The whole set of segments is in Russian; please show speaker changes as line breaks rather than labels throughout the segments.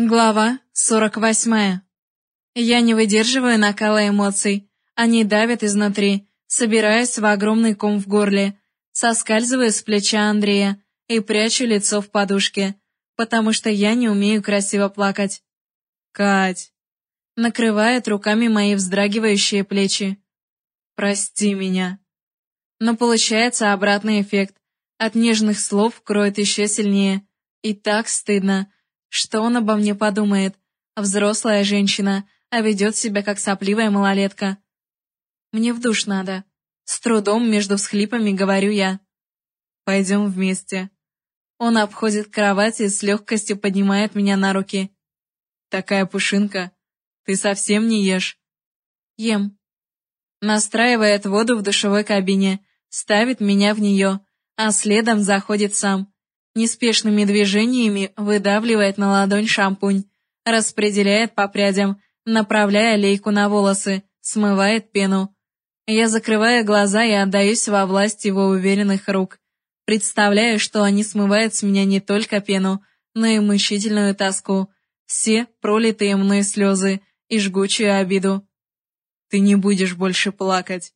Глава 48. Я не выдерживаю накала эмоций. Они давят изнутри, собираясь в огромный ком в горле. Соскальзываю с плеча Андрея и прячу лицо в подушке, потому что я не умею красиво плакать. Кать. Накрывает руками мои вздрагивающие плечи. Прости меня. Но получается обратный эффект. От нежных слов кроет еще сильнее. И так стыдно что он обо мне подумает? Взрослая женщина, а ведет себя как сопливая малолетка. Мне в душ надо. С трудом между всхлипами говорю я. Пойдем вместе. Он обходит кровать и с легкостью поднимает меня на руки. Такая пушинка. Ты совсем не ешь? Ем. Настраивает воду в душевой кабине, ставит меня в нее, а следом заходит сам неспешными движениями выдавливает на ладонь шампунь, распределяет по прядям, направляя лейку на волосы, смывает пену. Я закрываю глаза и отдаюсь во власть его уверенных рук. Представляю, что они смывают с меня не только пену, но и мучительную тоску, все пролитые мной слезы и жгучую обиду. «Ты не будешь больше плакать»,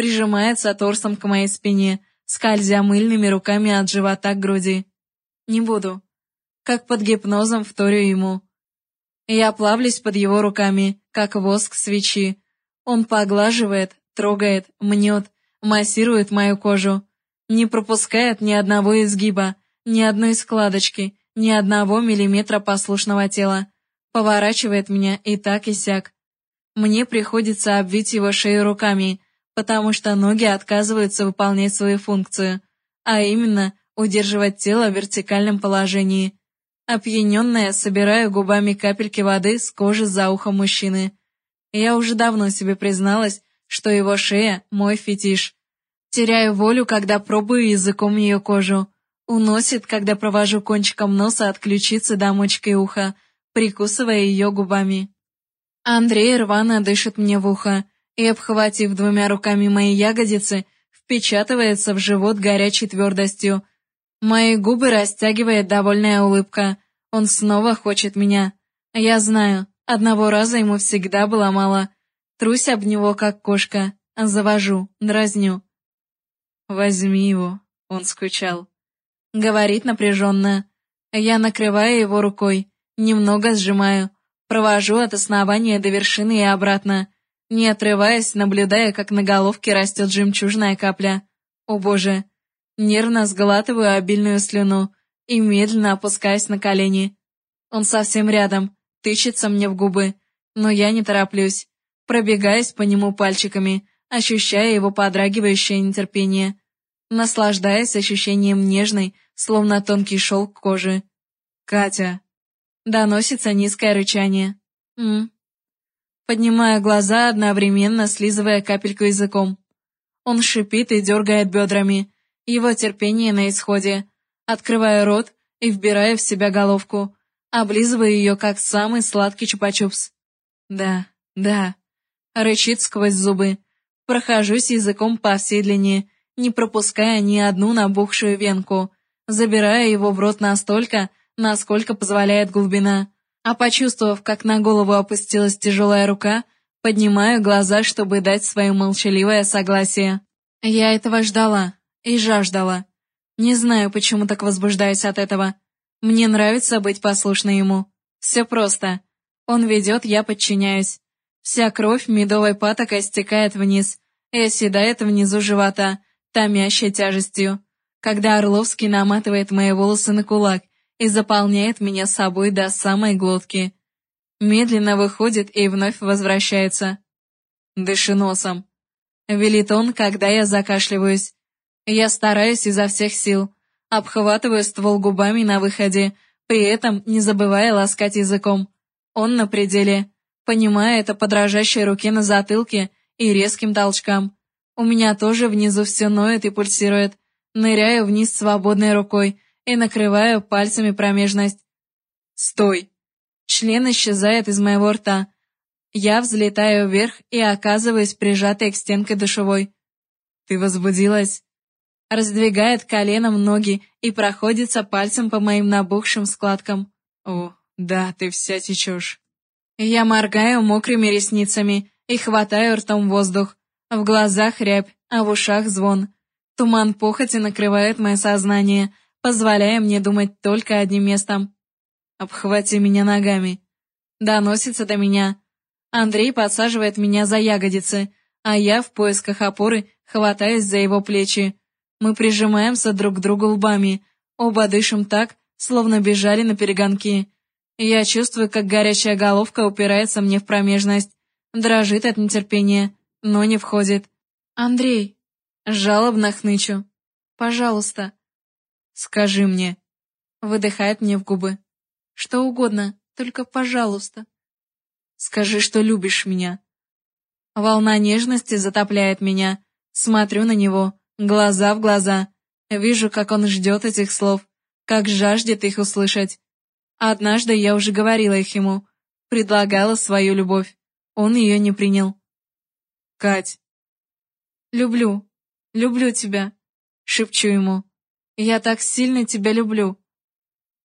прижимается торсом к моей спине, скользя мыльными руками от живота к груди. Не буду. Как под гипнозом вторю ему. Я плавлюсь под его руками, как воск свечи. Он поглаживает, трогает, мнет, массирует мою кожу. Не пропускает ни одного изгиба, ни одной складочки, ни одного миллиметра послушного тела. Поворачивает меня и так и сяк. Мне приходится обвить его шею руками, потому что ноги отказываются выполнять свою функцию, а именно удерживать тело в вертикальном положении. Опьяненная, собираю губами капельки воды с кожи за ухом мужчины. Я уже давно себе призналась, что его шея — мой фетиш. Теряю волю, когда пробую языком ее кожу. Уносит, когда провожу кончиком носа от ключицы до мочки уха, прикусывая ее губами. Андрей рвано дышит мне в ухо и, обхватив двумя руками мои ягодицы, впечатывается в живот горячей твердостью, Мои губы растягивает довольная улыбка. Он снова хочет меня. Я знаю, одного раза ему всегда было мало. Трусь об него, как кошка. Завожу, дразню. «Возьми его», — он скучал. Говорит напряженно. Я накрываю его рукой, немного сжимаю, провожу от основания до вершины и обратно, не отрываясь, наблюдая, как на головке растет жемчужная капля. О боже, Нервно сглатываю обильную слюну и медленно опускаюсь на колени. Он совсем рядом, тычется мне в губы, но я не тороплюсь, пробегаясь по нему пальчиками, ощущая его подрагивающее нетерпение, наслаждаясь ощущением нежной, словно тонкий шелк кожи. «Катя!» Доносится низкое рычание. «М?» Поднимаю глаза, одновременно слизывая капельку языком. Он шипит и дергает бедрами, его терпение на исходе. Открываю рот и вбираю в себя головку, облизываю ее, как самый сладкий чупа-чупс. Да, да. Рычит сквозь зубы. Прохожусь языком по всей длине, не пропуская ни одну набухшую венку. Забираю его в рот настолько, насколько позволяет глубина. А почувствовав, как на голову опустилась тяжелая рука, поднимаю глаза, чтобы дать свое молчаливое согласие. Я этого ждала и жаждала. Не знаю, почему так возбуждаюсь от этого. Мне нравится быть послушной ему. Все просто. Он ведет, я подчиняюсь. Вся кровь медовой патокой стекает вниз и оседает внизу живота, томящей тяжестью. Когда Орловский наматывает мои волосы на кулак и заполняет меня собой до самой глотки. Медленно выходит и вновь возвращается. Дыши носом. Велит он, когда я закашливаюсь. Я стараюсь изо всех сил, обхватываю ствол губами на выходе, при этом не забывая ласкать языком. Он на пределе, понимая это по дрожащей руке на затылке и резким толчкам. У меня тоже внизу все ноет и пульсирует. Ныряю вниз свободной рукой и накрываю пальцами промежность. «Стой!» Член исчезает из моего рта. Я взлетаю вверх и оказываюсь прижатой к стенке душевой. «Ты возбудилась?» Раздвигает коленом ноги и проходится пальцем по моим набухшим складкам. О, Да, ты вся течешь. Я моргаю мокрыми ресницами и хватаю ртом воздух. В глазах рябь, а в ушах звон. Туман похоти накрывает мое сознание, позволяя мне думать только одним местом. «Обхвати меня ногами». Доносится до меня. Андрей подсаживает меня за ягодицы, а я в поисках опоры хватаюсь за его плечи. Мы прижимаемся друг к другу лбами, оба дышим так, словно бежали на перегонки. Я чувствую, как горячая головка упирается мне в промежность, дрожит от нетерпения, но не входит. «Андрей!» Жалобно хнычу. «Пожалуйста!» «Скажи мне!» Выдыхает мне в губы. «Что угодно, только пожалуйста!» «Скажи, что любишь меня!» Волна нежности затопляет меня. Смотрю на него, глаза в глаза. Вижу, как он ждет этих слов, как жаждет их услышать. Однажды я уже говорила их ему, предлагала свою любовь. Он ее не принял. «Кать!» «Люблю, люблю тебя», — шепчу ему. «Я так сильно тебя люблю».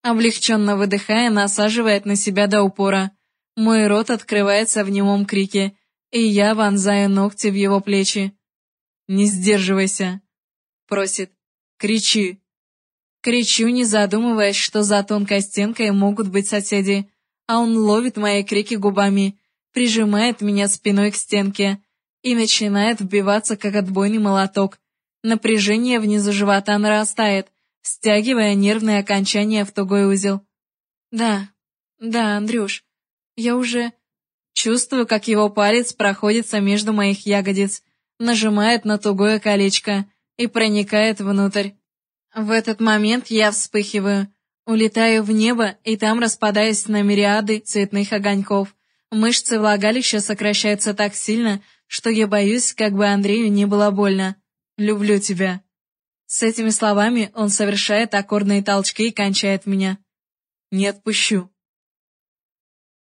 Облегченно выдыхая, насаживает на себя до упора. Мой рот открывается в немом крике, и я вонзаю ногти в его плечи. «Не сдерживайся», — просит. «Кричи». Кричу, не задумываясь, что за тонкой стенкой могут быть соседи, а он ловит мои крики губами, прижимает меня спиной к стенке и начинает вбиваться, как отбойный молоток. Напряжение внизу живота нарастает, стягивая нервные окончания в тугой узел. «Да, да, Андрюш, я уже...» Чувствую, как его палец проходится между моих ягодиц, нажимает на тугое колечко и проникает внутрь. В этот момент я вспыхиваю, улетаю в небо и там распадаюсь на мириады цветных огоньков. Мышцы влагалища сокращаются так сильно, что я боюсь, как бы Андрею не было больно. «Люблю тебя». С этими словами он совершает аккордные толчки и кончает меня. «Не отпущу».